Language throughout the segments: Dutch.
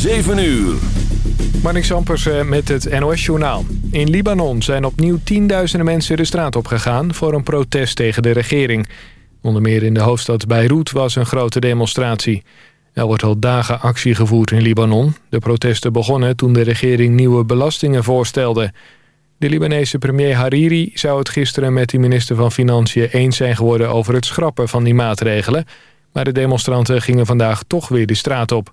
7 uur. Marnik Sampers eh, met het NOS-journaal. In Libanon zijn opnieuw tienduizenden mensen de straat opgegaan... voor een protest tegen de regering. Onder meer in de hoofdstad Beirut was een grote demonstratie. Er wordt al dagen actie gevoerd in Libanon. De protesten begonnen toen de regering nieuwe belastingen voorstelde. De Libanese premier Hariri zou het gisteren met de minister van Financiën... eens zijn geworden over het schrappen van die maatregelen... maar de demonstranten gingen vandaag toch weer de straat op.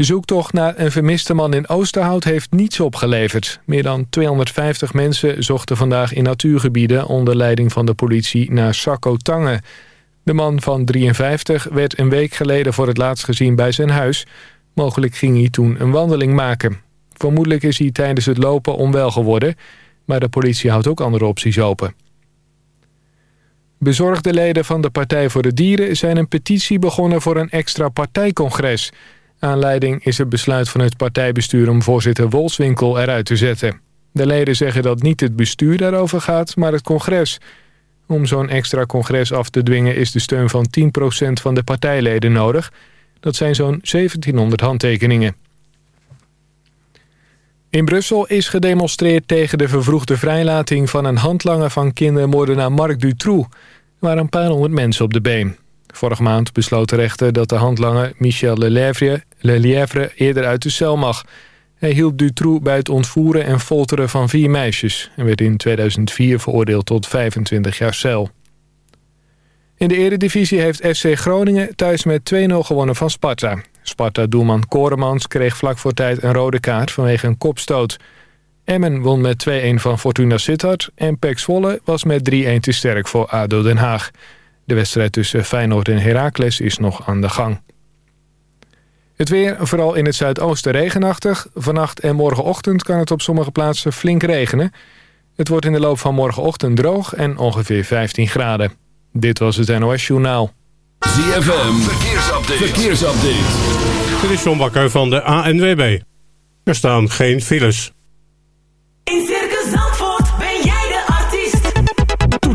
De zoektocht naar een vermiste man in Oosterhout heeft niets opgeleverd. Meer dan 250 mensen zochten vandaag in natuurgebieden... onder leiding van de politie naar Sakko Tange. De man van 53 werd een week geleden voor het laatst gezien bij zijn huis. Mogelijk ging hij toen een wandeling maken. Vermoedelijk is hij tijdens het lopen onwel geworden... maar de politie houdt ook andere opties open. Bezorgde leden van de Partij voor de Dieren... zijn een petitie begonnen voor een extra partijcongres... Aanleiding is het besluit van het partijbestuur om voorzitter Wolfswinkel eruit te zetten. De leden zeggen dat niet het bestuur daarover gaat, maar het congres. Om zo'n extra congres af te dwingen is de steun van 10% van de partijleden nodig. Dat zijn zo'n 1700 handtekeningen. In Brussel is gedemonstreerd tegen de vervroegde vrijlating van een handlanger van kindermoordenaar Marc Dutroux. Er waren een paar honderd mensen op de been. Vorige maand besloot de rechter dat de handlanger Michel Lelièvre, Lelièvre eerder uit de cel mag. Hij hielp Dutroux bij het ontvoeren en folteren van vier meisjes... en werd in 2004 veroordeeld tot 25 jaar cel. In de eredivisie heeft FC Groningen thuis met 2-0 gewonnen van Sparta. Sparta-doelman Koremans kreeg vlak voor tijd een rode kaart vanwege een kopstoot. Emmen won met 2-1 van Fortuna Sittard... en Pek Zwolle was met 3-1 te sterk voor ADO Den Haag. De wedstrijd tussen Feyenoord en Heracles is nog aan de gang. Het weer, vooral in het zuidoosten regenachtig. Vannacht en morgenochtend kan het op sommige plaatsen flink regenen. Het wordt in de loop van morgenochtend droog en ongeveer 15 graden. Dit was het NOS Journaal. ZFM, verkeersupdate. verkeersupdate. Dit is John Bakker van de ANWB. Er staan geen files.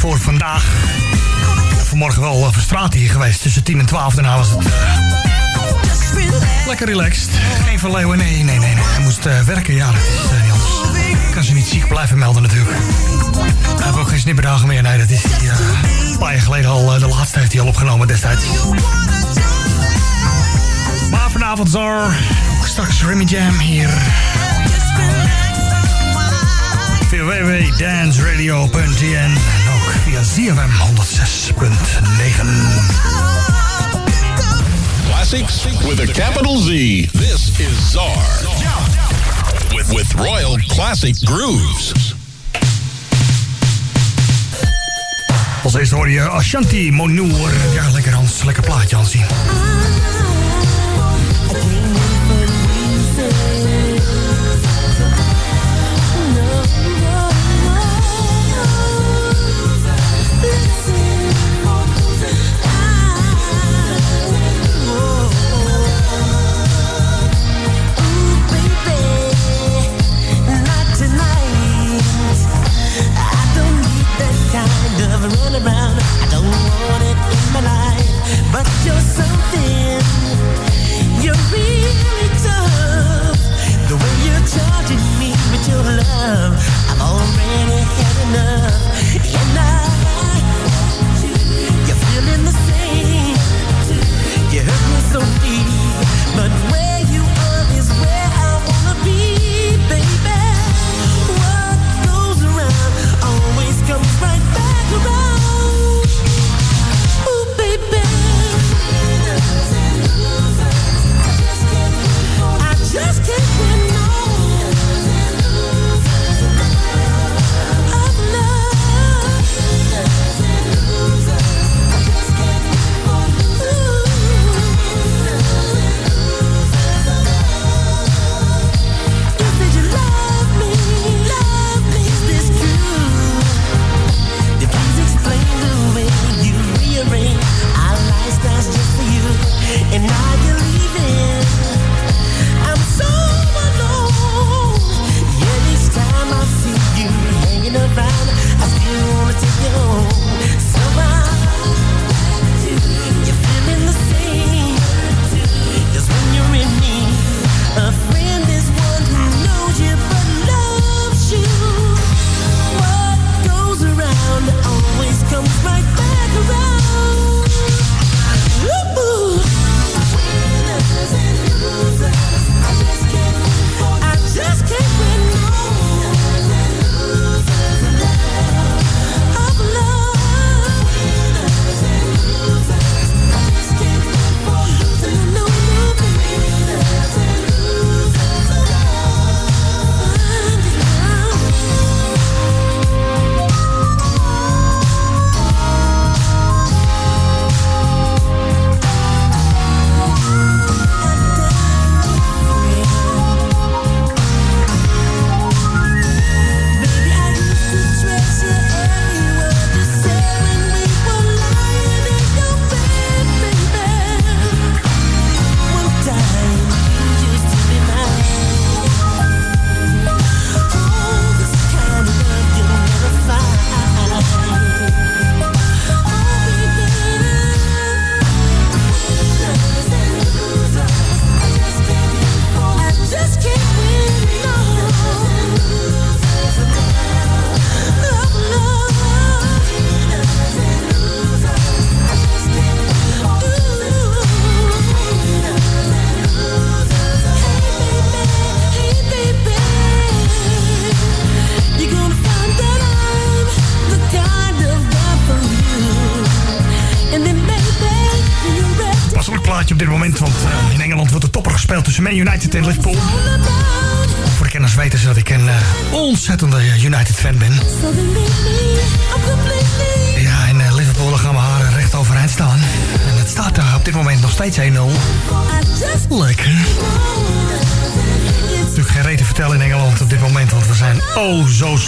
Voor vandaag. Vanmorgen wel uh, verstraat hier geweest. Tussen 10 en 12. Daarna was het... Uh, lekker relaxed. Geen van Leeuwen. Nee, nee, nee. nee. Hij moest uh, werken. Ja, dat is anders. Kan ze niet ziek blijven melden natuurlijk. Hij heeft ook geen snipperdagen meer. Nee, dat is hij, een paar jaar geleden al. de laatste heeft hij al opgenomen destijds. Maar vanavond zal straks Remy Jam hier. Ook via ZFM 106.9. Classics with a capital Z. This is Czar. With, with Royal Classic Grooves. Als eerste hoor je Ashanti Monour. Ja, lekker Hans, lekker plaatje Hansie. Man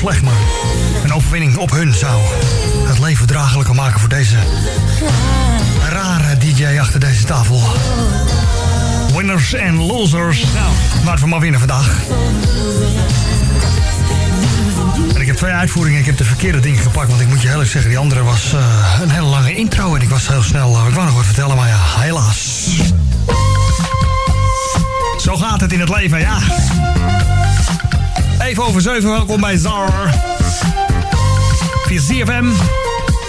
slecht. Maar een overwinning op hun zou het leven draaglijker maken voor deze rare DJ achter deze tafel winners en losers. Nou, we maar winnen vandaag. En ik heb twee uitvoeringen. Ik heb de verkeerde dingen gepakt. Want ik moet je eerlijk zeggen, die andere was eh, een hele lange intro. En ik was heel snel. eh, ik wou nog wat vertellen, maar ja, helaas. Zo gaat het in het leven, ja. Even over 7, welkom bij Zar. Via ZFM.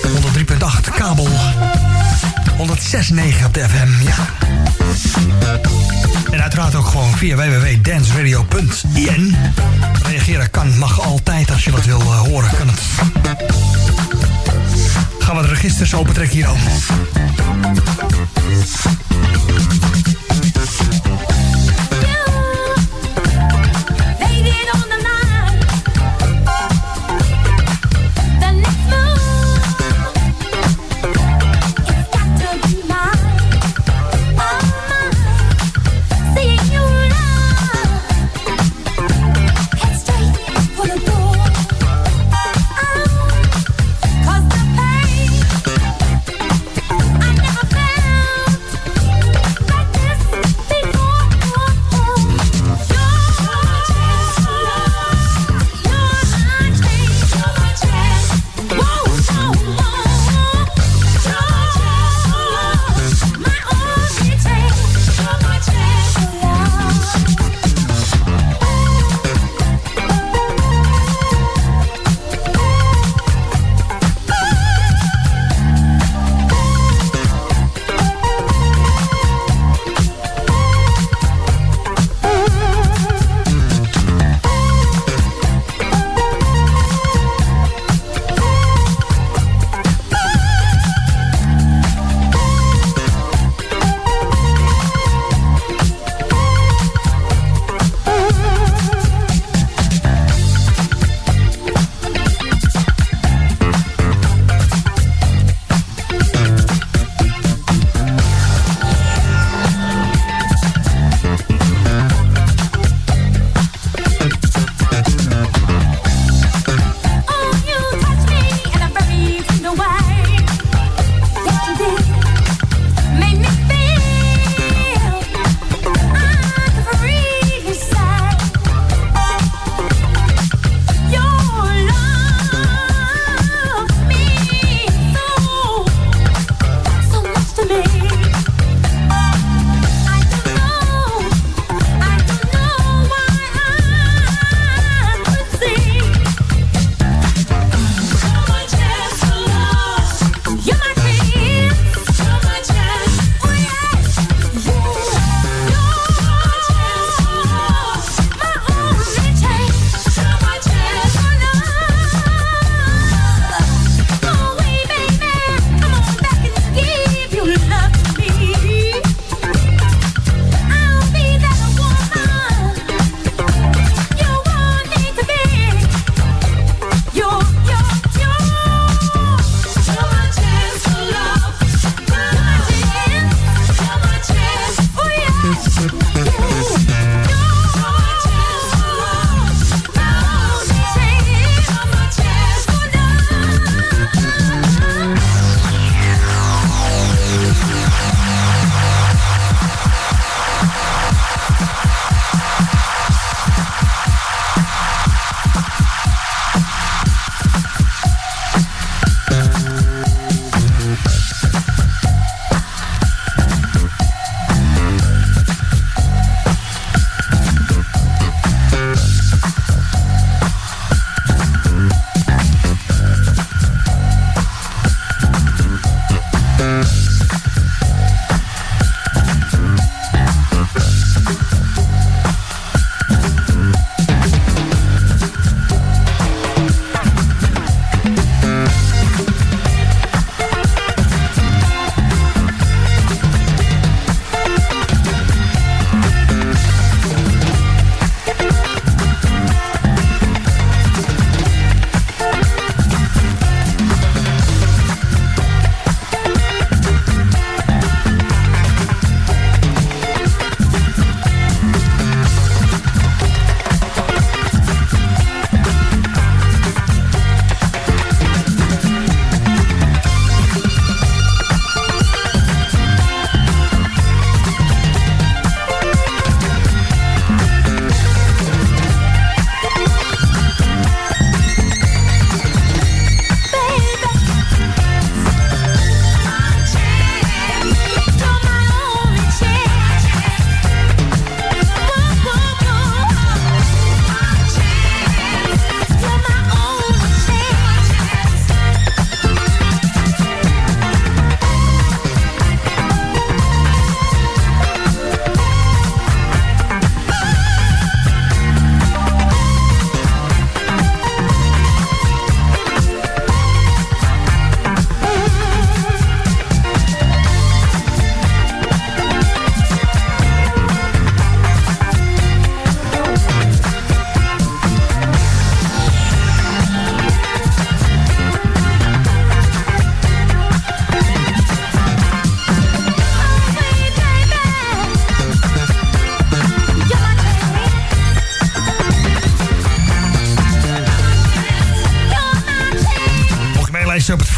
103.8 kabel. 106.9 op de FM, ja. En uiteraard ook gewoon via www.danceradio.in. Reageren kan, mag altijd als je wat wil eh, horen, kan het. Gaan we de registers opentrekken hier al.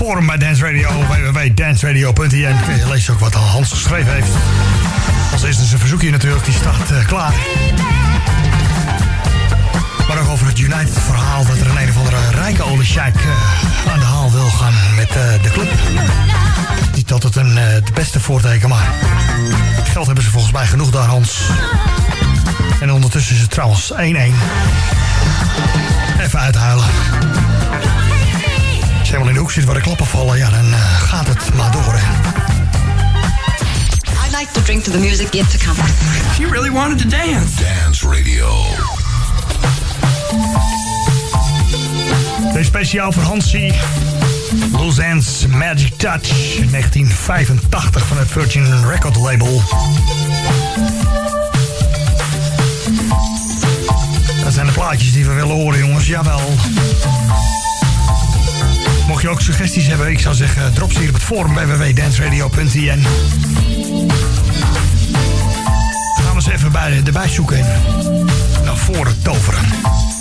Forum bij Dance Radio, www.danceradio.nl. Je leest ook wat Hans geschreven heeft. Als eerste zijn verzoekje natuurlijk, die staat uh, klaar. Maar ook over het United verhaal dat er een een of andere rijke oliesjeik uh, aan de haal wil gaan met uh, de club. Niet altijd een, de beste voorteken, maar geld hebben ze volgens mij genoeg daar, Hans. En ondertussen is het trouwens 1-1. Even uithuilen. Als je helemaal in de hoek zit waar de klappen vallen, ja, dan uh, gaat het maar door. Hè. I'd like to drink to the music yet to come. She really wanted to dance. Dance Radio. Deze speciaal voor Hansie. Lausanne's Magic Touch. 1985 van het Virgin Record label. Dat zijn de plaatjes die we willen horen, jongens. Jawel. Mocht je ook suggesties hebben, ik zou zeggen, drop ze hier op het forum www.danceradio.nl. Gaan we eens even bij, erbij zoeken en naar voren toveren.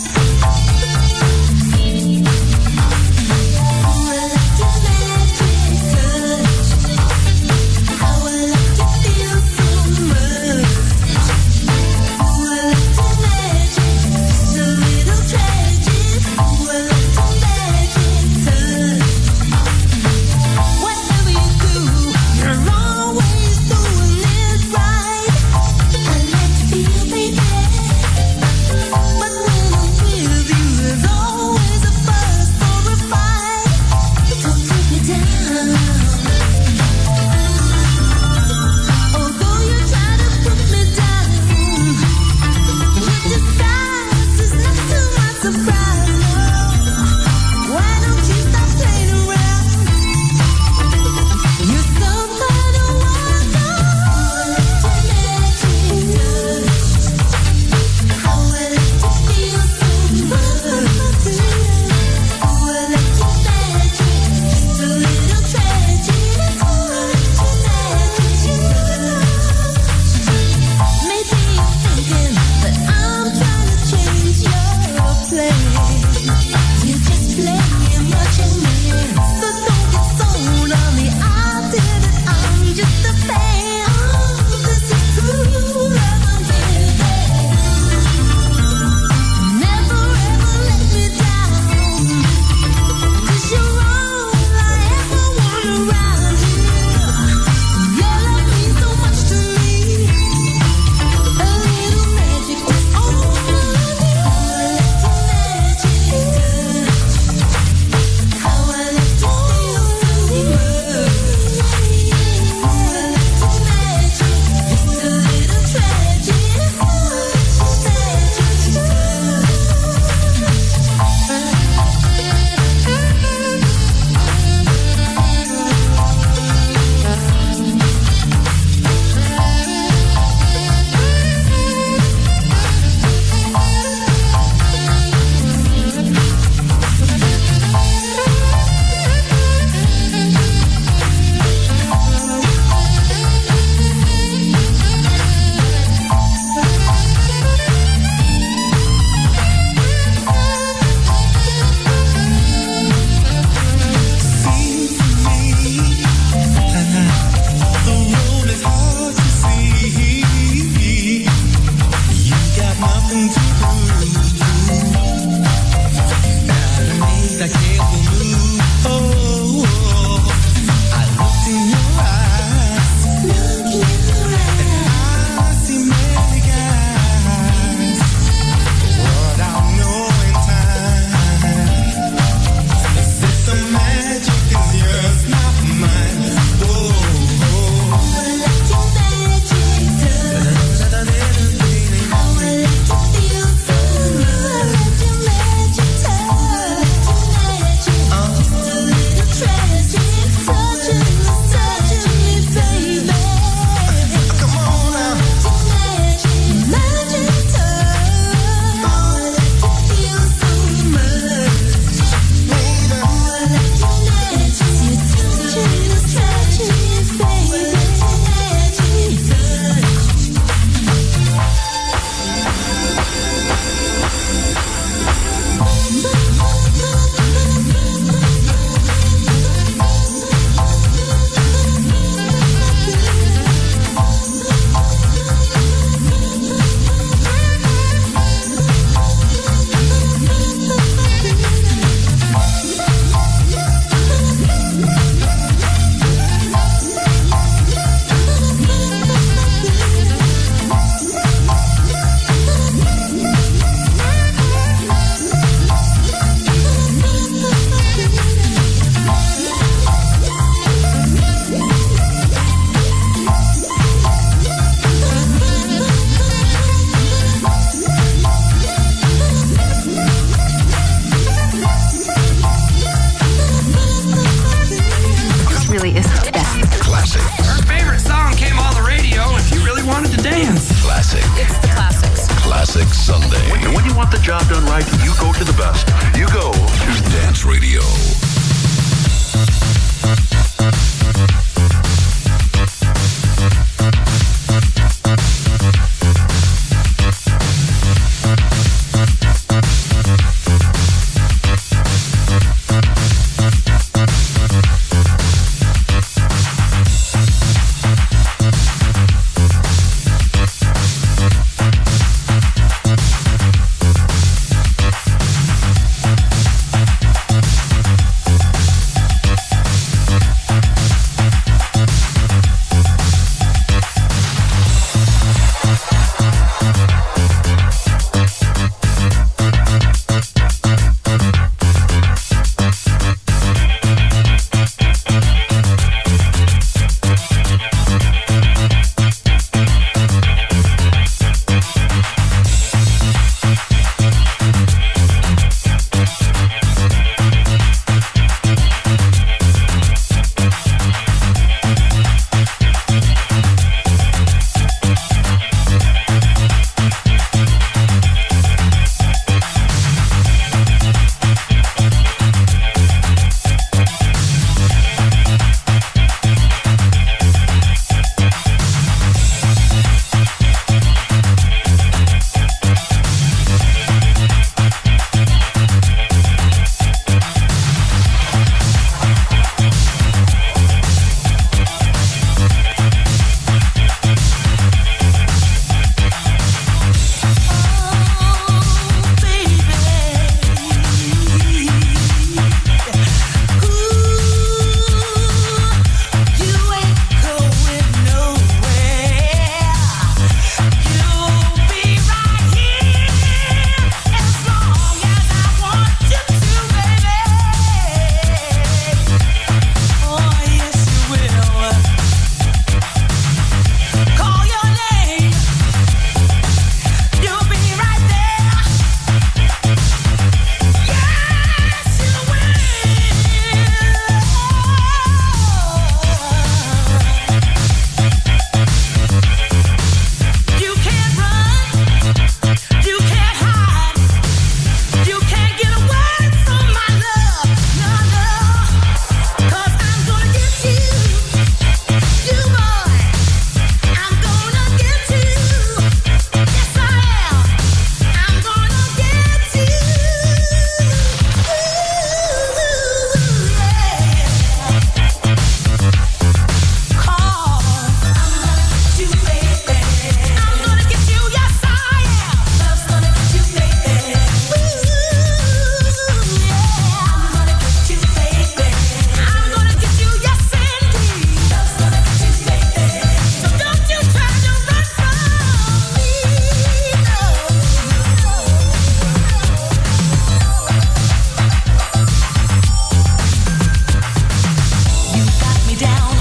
down.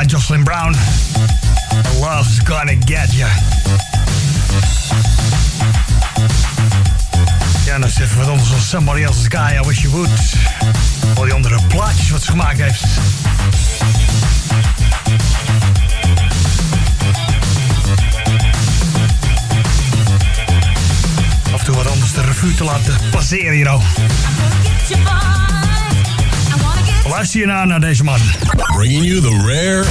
Stemgeluid Jocelyn Brown. Love's gonna get you. Ja, dan is even wat anders dan Somebody Else's Guy, I Wish You Would. Al die andere plaatjes wat ze gemaakt heeft. Af en toe wat anders de revue te laten passeren hier al. Deze man. Bringing you the rare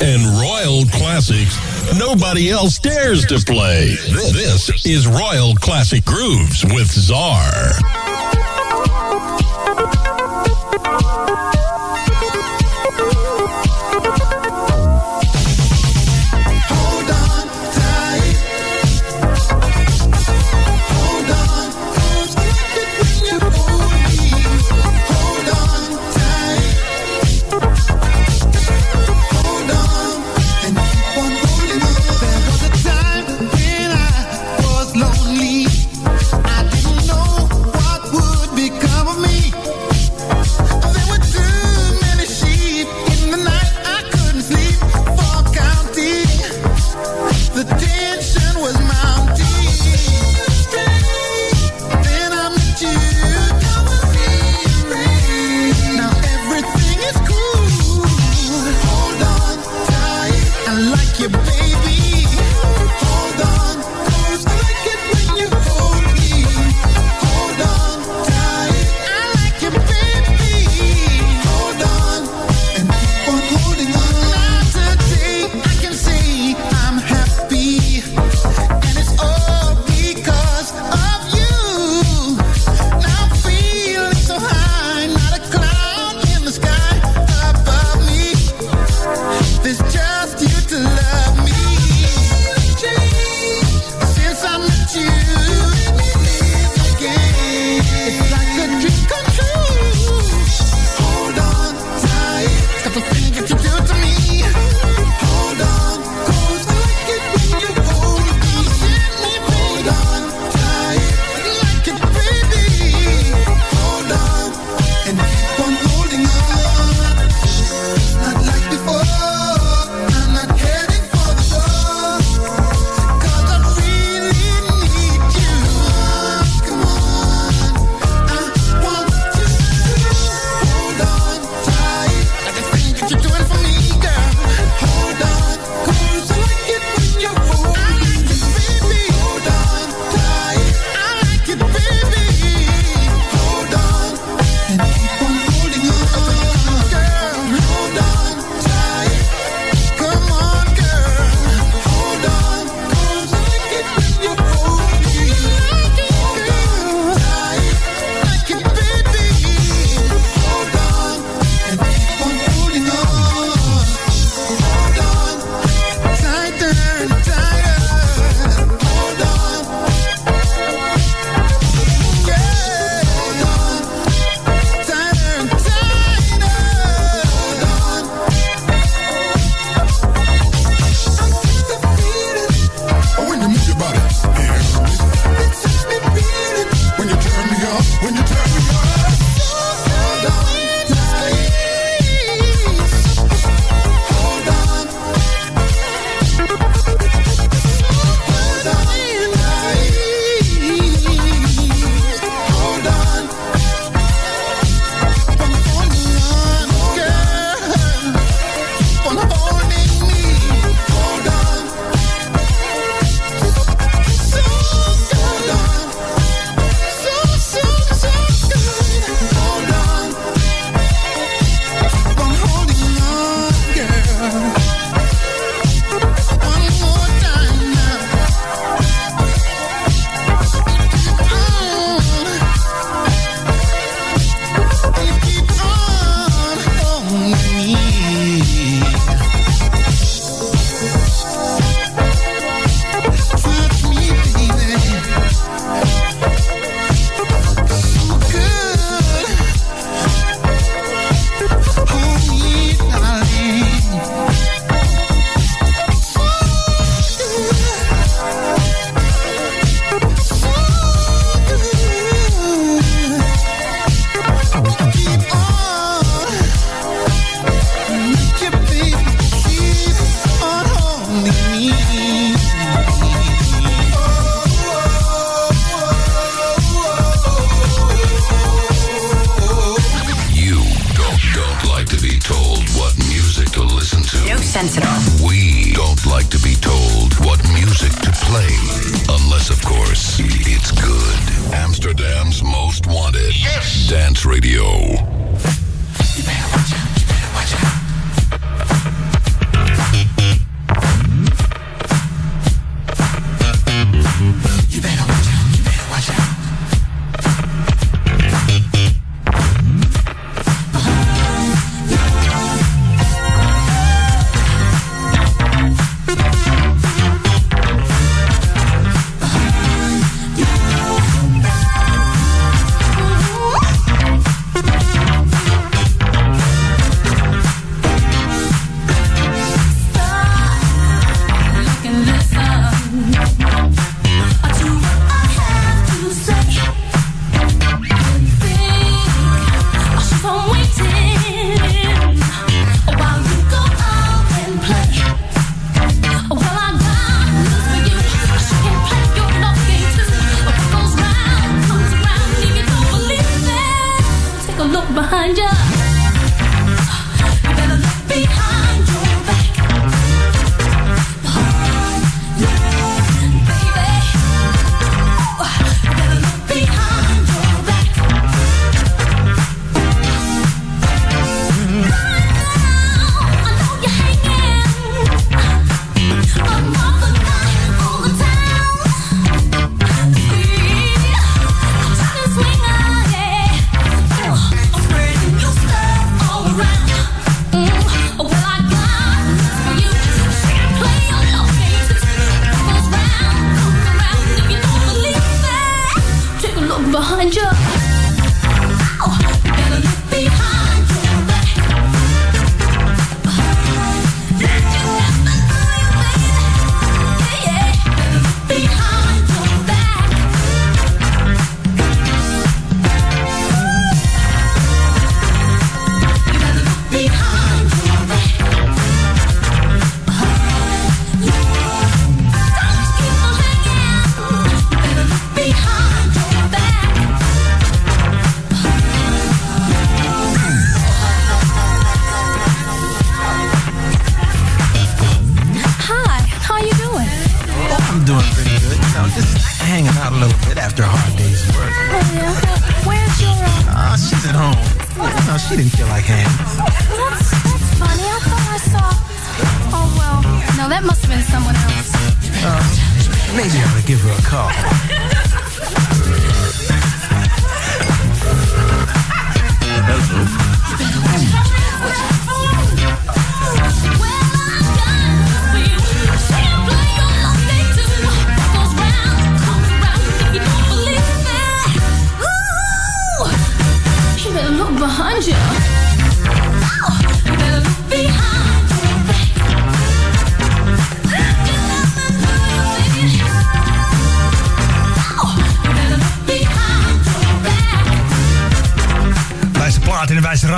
and royal classics nobody else dares to play. This is Royal Classic Grooves with Czar.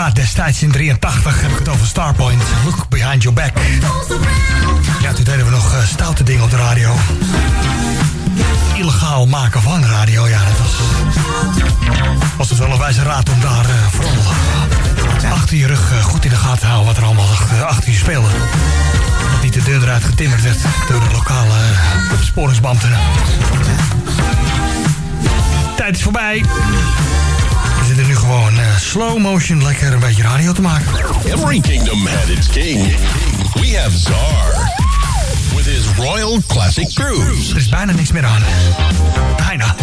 Destijds in 83 heb ik het over Starpoint. Look behind your back. Ja, toen deden we nog eh, stoute dingen op de radio. Illegaal maken van radio, ja, dat was... Was het wel een wijze raad om daar eh, vooral eh, achter je rug goed in de gaten te houden wat er allemaal achter, je speelde. Dat niet de deur eruit getimmerd werd door de lokale opsporingsbeambten. Tijd is voorbij. Nu gewoon eh, slow motion lekker een beetje radio te maken. Every kingdom had its king. We have Czar with his Royal Classic Cruise. Er is bijna niks meer aan. Bijna.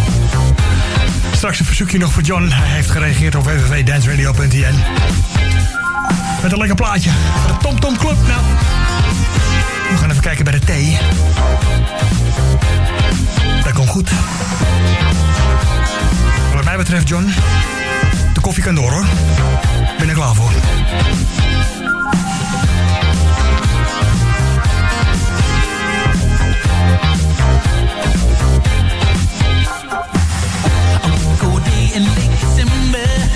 Straks een verzoekje nog voor John. Hij heeft gereageerd op www.danceradio.nl Met een lekker plaatje de Tom Tom Club. Nou, we gaan even kijken bij de thee. Dat komt goed. Wat mij betreft, John, koffie kan door hoor. Ben er klaar voor. In December.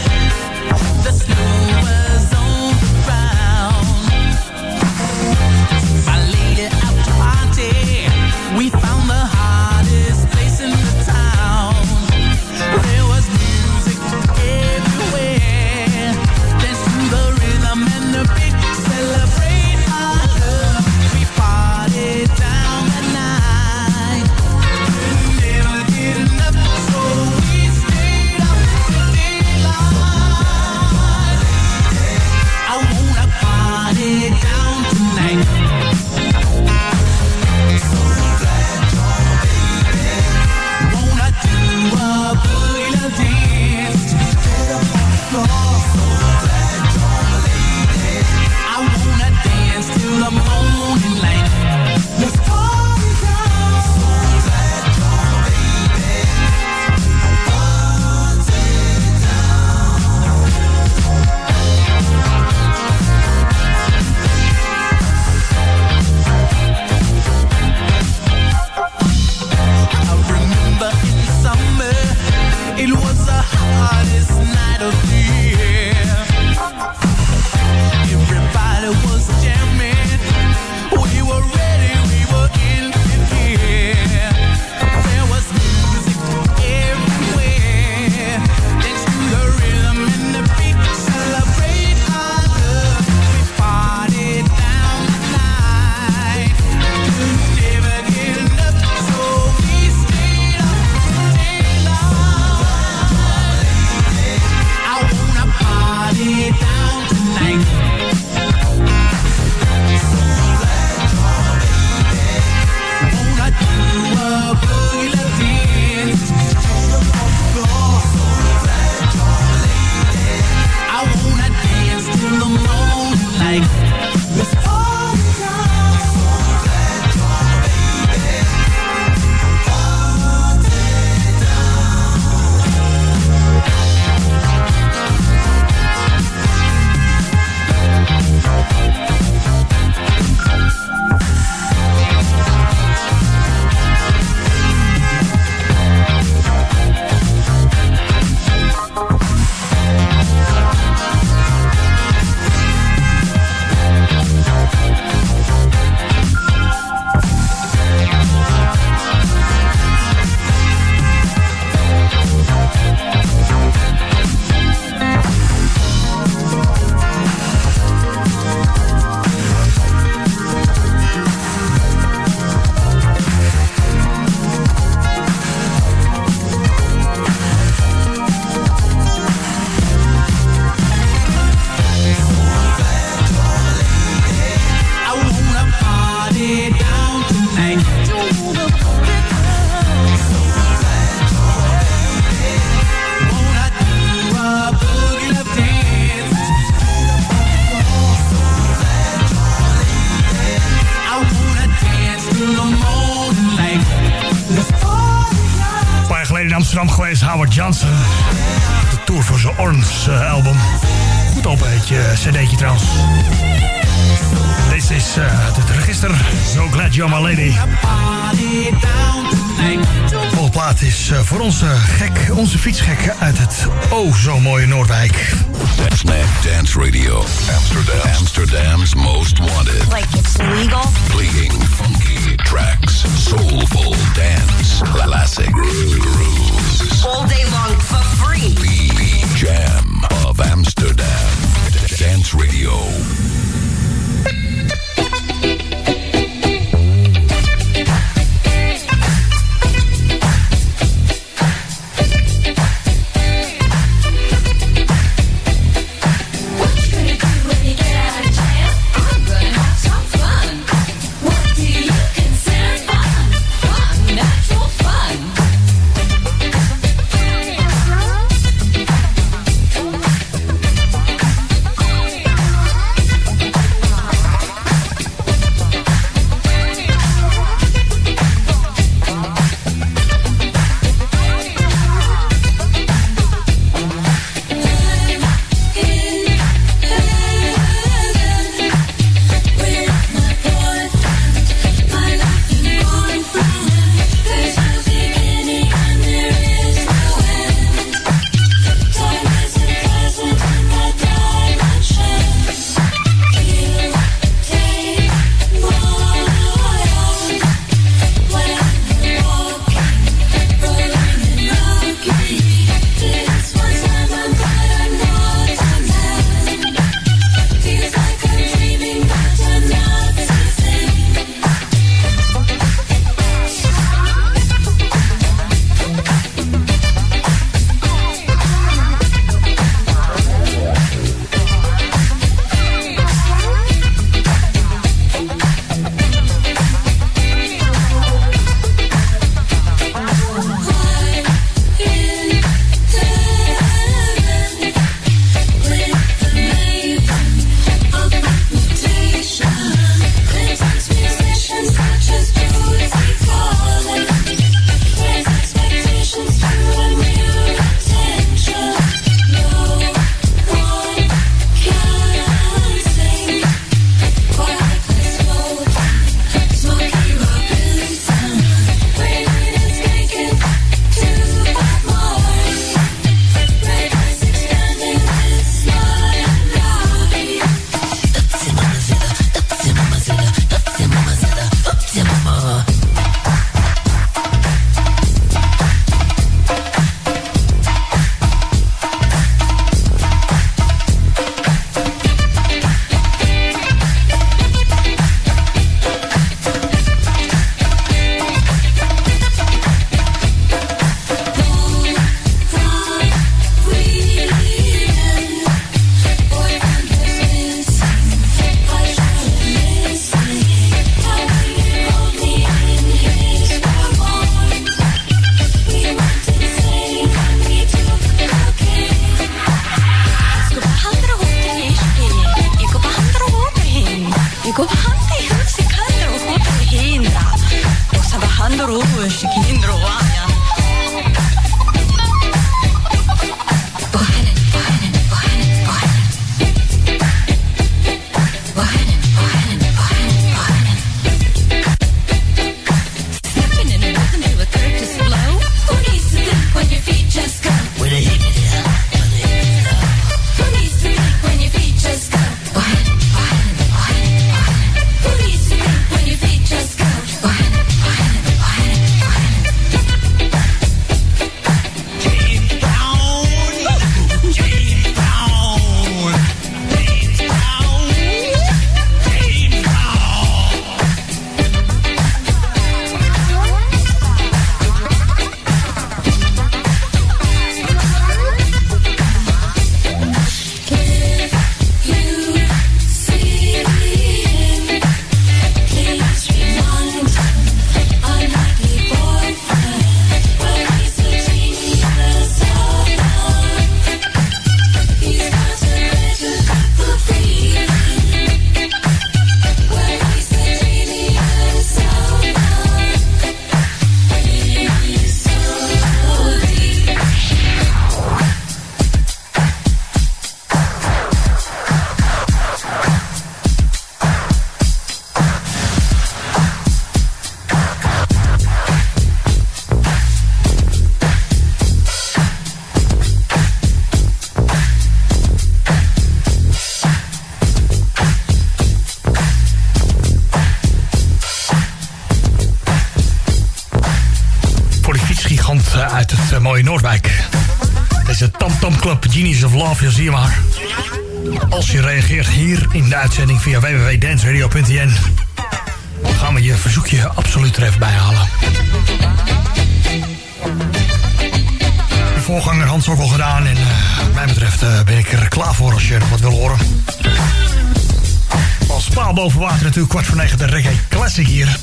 natuurlijk kwart voor negen de Reggae Classic hier.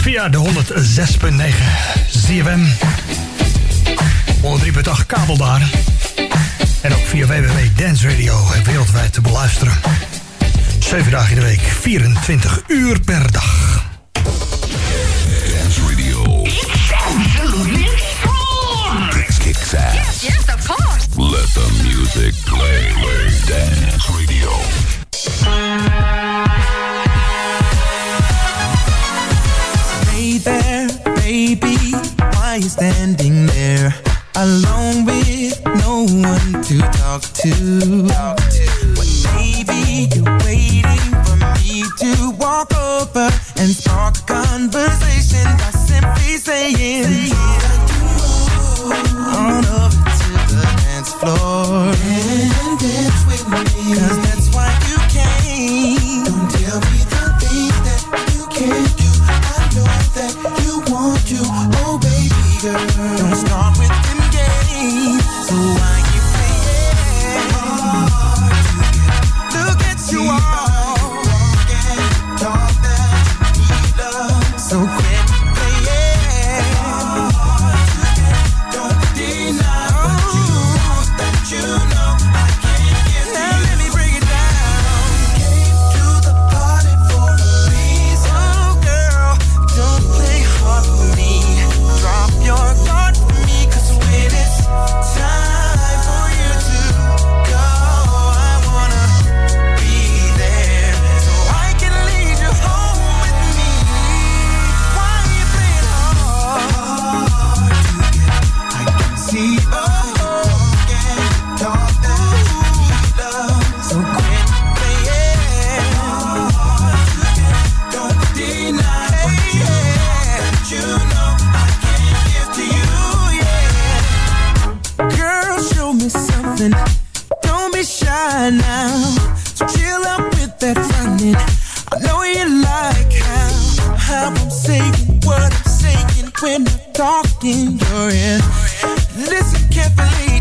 Via de 106.9 ZFM. 103.8 kabel daar. En ook via www Dance Radio wereldwijd te beluisteren. 7 dagen in de week, 24 uur per dag. standing there alone with no one to talk to. When I'm talking, you're in. Listen carefully.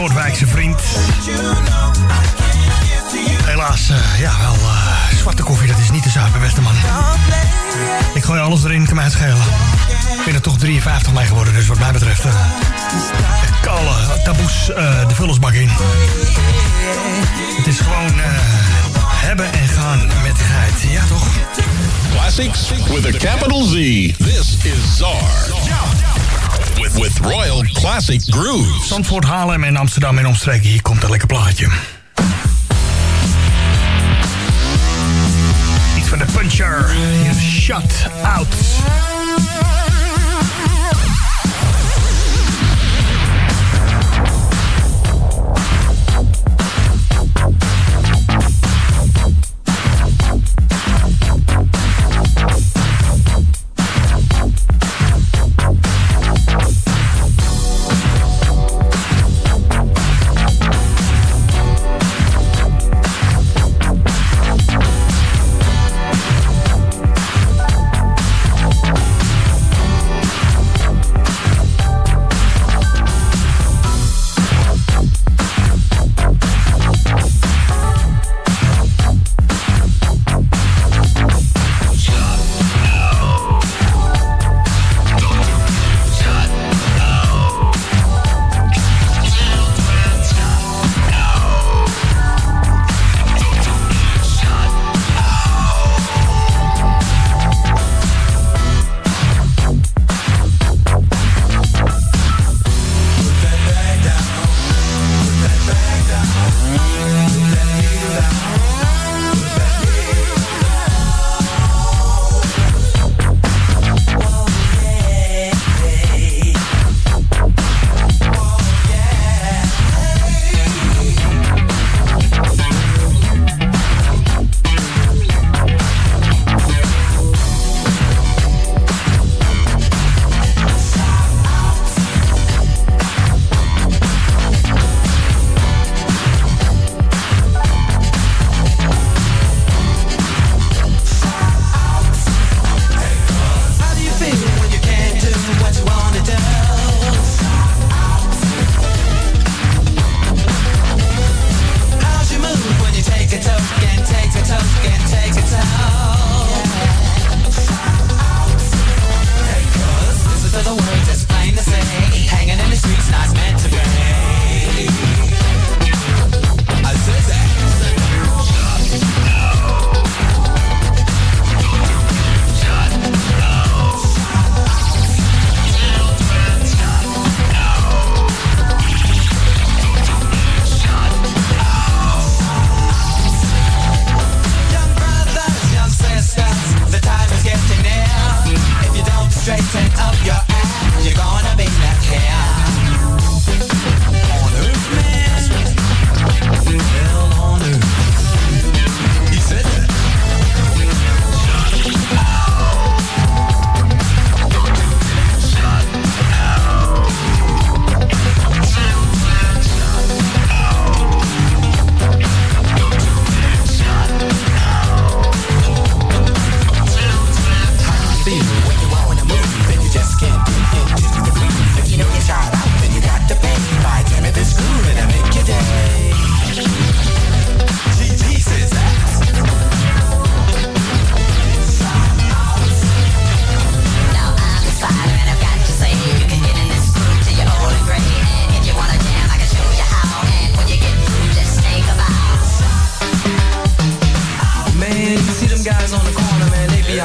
Noordwijkse vriend. Helaas, uh, ja wel, eh, zwarte koffie, dat is niet de zuipen, beste man. Ik gooi alles erin, kan mij het schelen. Ik ben er toch 53 mee geworden, dus wat mij betreft... Uh, taboes de vullersbak in. Het is gewoon hebben en gaan met geit, ja toch? Classics with a capital Z. This is ZAR with, Royal Classic Grooves. Zandvoort, Haarlem en Amsterdam en omstreken. Hier komt een lekker plaatje. Iets van de puncher. Hier, shut out.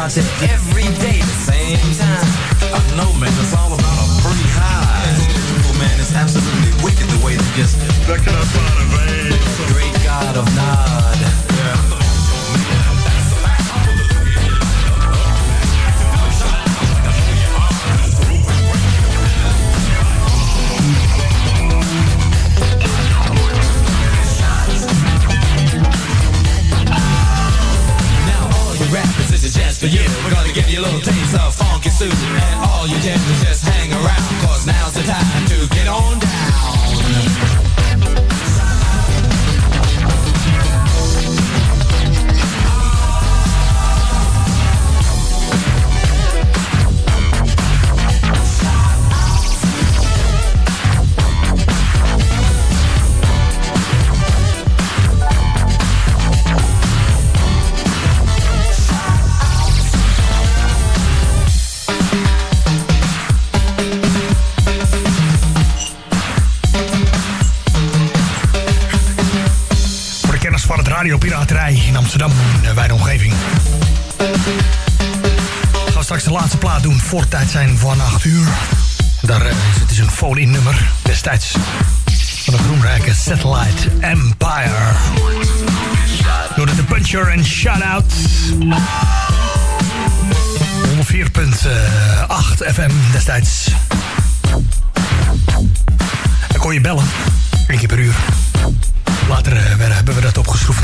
Content every day, the same time. I know, man, it's all about a free high. Well, man, it's absolutely wicked the way they just back up on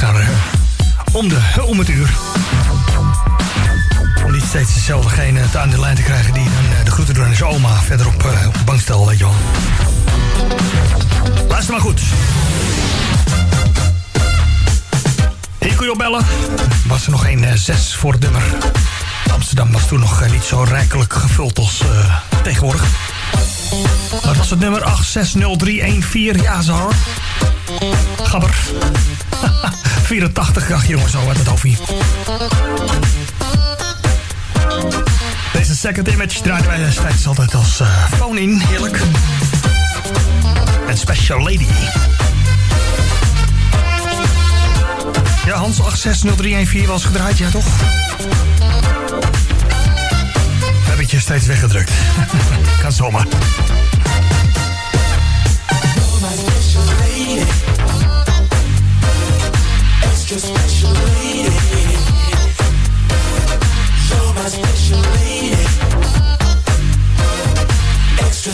eh, om, de, om het uur. Om niet steeds dezelfdegene te aan de lijn te krijgen die dan eh, de groeten doen aan zijn oma verderop eh, op de bankstel, weet je wel. Luister maar goed. Hier kon je opbellen. Was er nog geen eh, zes voor het nummer. Amsterdam was toen nog eh, niet zo rijkelijk gevuld als eh, tegenwoordig. Dat was het nummer 860314. Ja, zo hoor. Gabber. 84, ach jongens, zo wat het over hier. Deze second image draaiden wij destijds altijd als eh phone-in, heerlijk. En Special Lady. Ja, Hans 860314 was gedraaid, ja toch? Heb ik je steeds weggedrukt. kan zomaar. Extra